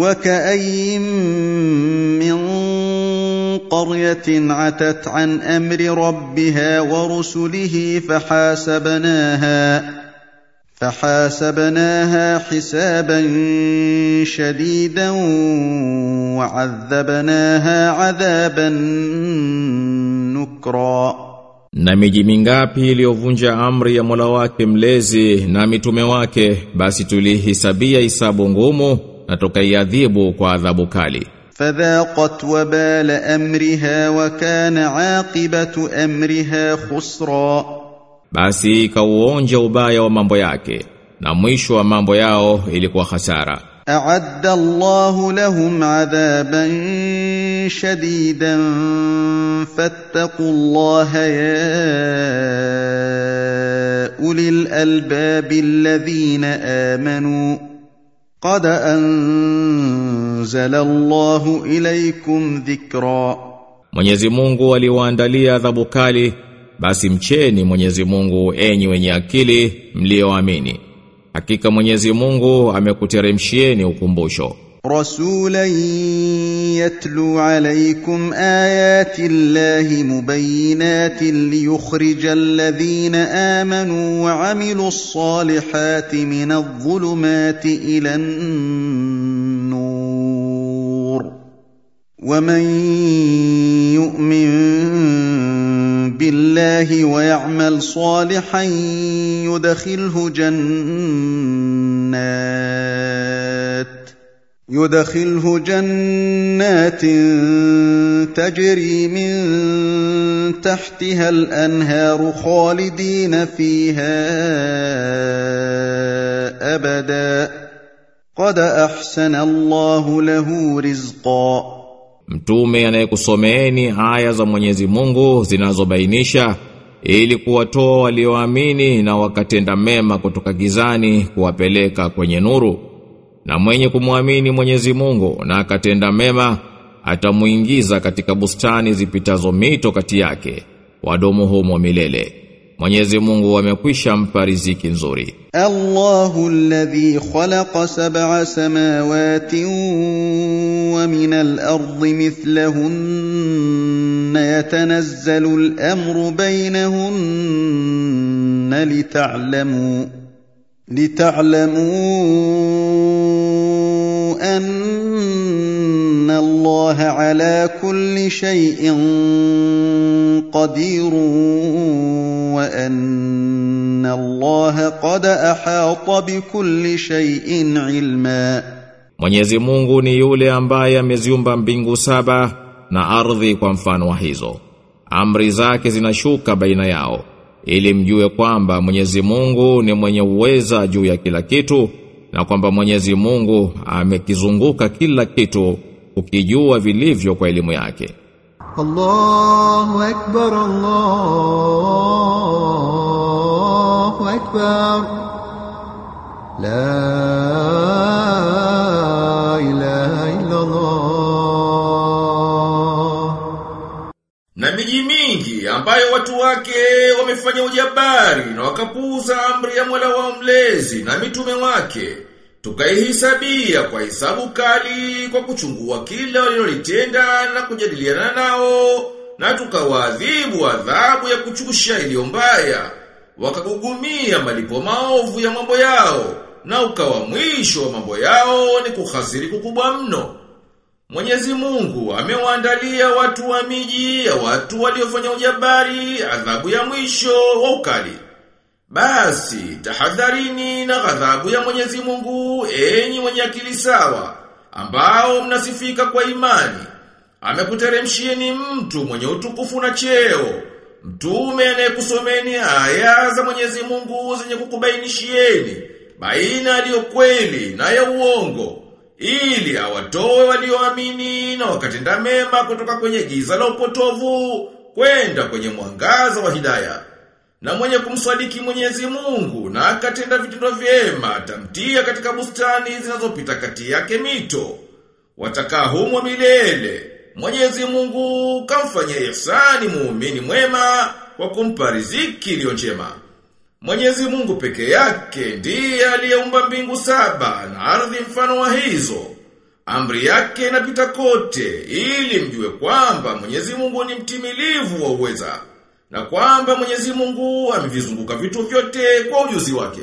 وكاين من قريه عتت عن أمر ربها ورسله فحاسبناها فحاسبناها حسابا شديدا وعذبناها عذابا نكرا Na miji mingapi iliyovunja amri ya Mola wake mlezi na mitume wake basi tulihisabia hisabu ngumu na tukaiadhibu kwa adhabu kali. فذاقت وبال امرها وكان عاقبه امرها خسرا basi ikauonja ubaya wa mambo yake na mwisho wa mambo yao ilikuwa hasara اعد الله لهم عذابا شديدا فاتقوا الله يا اولي الالباب الذين امنوا قد anzala Allahu ilaykum dhikra Mwenyezi Mungu aliwaandalia adhabu kali basi mcheni Mwenyezi Mungu enyi wenye akili mlioamini. Hakika Mwenyezi Mungu amekuteremshieni ukumbusho. رسولا يتلو عليكم آيات الله مبينات ليخرج الذين آمنوا وعملوا الصالحات من الظلمات إلى النور. ومن يؤمن بالله ويعمل صالحا يدخله جنات يدخله جنات تجري من تحتها الانهار خالدين فيها ابدا قد احسن الله له رزقا Mtume anayekusomeeni aya za Mwenyezi Mungu zinazobainisha ili kuwatoa walioamini na wakatenda mema kutoka gizani kuwapeleka kwenye nuru na mwenye kumwamini Mwenyezi Mungu na akatenda mema atamuingiza katika bustani zipitazo mito kati yake wadomo humo milele. Mwenyezi Mungu amekwisha mpa riziki nzuri. Allahu alladhi khalaqa sab'a samawati wa min al-ardi mithlahun yatanazzalu al-amru baynahunna lita'lamu. لتعلموا ان الله على كل شيء قدير وان الله قد احاط بكل شيء علما Mwenyezi Mungu ni yule ambaye ameziumba mbingu saba na ardhi kwa mfano wa hizo. Amri zake zinashuka baina yao ili mjue kwamba Mwenyezi Mungu ni mwenye uweza juu ya kila kitu na kwamba Mwenyezi Mungu amekizunguka kila kitu ukijua vilivyo kwa elimu yake. Allahu akbar Allahu akbar La mingi ambayo watu wake wamefanya ujabari na wakapuuza amri ya Mola wao mlezi na mitume wake. Tukaihisabia kwa hisabu kali kwa kuchungua kila walilolitenda na kujadiliana nao na tukawaadhibu adhabu ya kuchusha iliyo mbaya. Wakagugumia malipo maovu ya mambo yao na ukawa mwisho wa mambo yao ni kuhasiri kukubwa mno. Mwenyezi Mungu amewaandalia watu wa miji ya watu waliofanya ujabari adhabu ya mwisho wa ukali. Basi tahadharini na ghadhabu ya Mwenyezi Mungu enyi wenye akili sawa ambao mnasifika kwa imani. Amekuteremshieni mtu mwenye utukufu na cheo. Mtume anayekusomeni aya za Mwenyezi Mungu zenye kukubainishieni baina aliyo kweli na ya uongo ili awatoe walioamini na wakatenda mema kutoka kwenye giza la upotovu kwenda kwenye mwangaza wa hidayah. Na mwenye kumswadiki Mwenyezi Mungu na akatenda vitendo vyema atamtia katika bustani zinazopita kati yake mito. Watakaa humo milele. Mwenyezi Mungu kamfanyia ihsani muumini mwema kwa kumpa riziki iliyo njema. Mwenyezi Mungu peke yake ndiye aliyeumba mbingu saba na ardhi mfano wa hizo. Amri yake inapita kote ili mjue kwamba Mwenyezi Mungu ni mtimilivu wa uweza na kwamba Mwenyezi Mungu amevizunguka vitu vyote kwa ujuzi wake.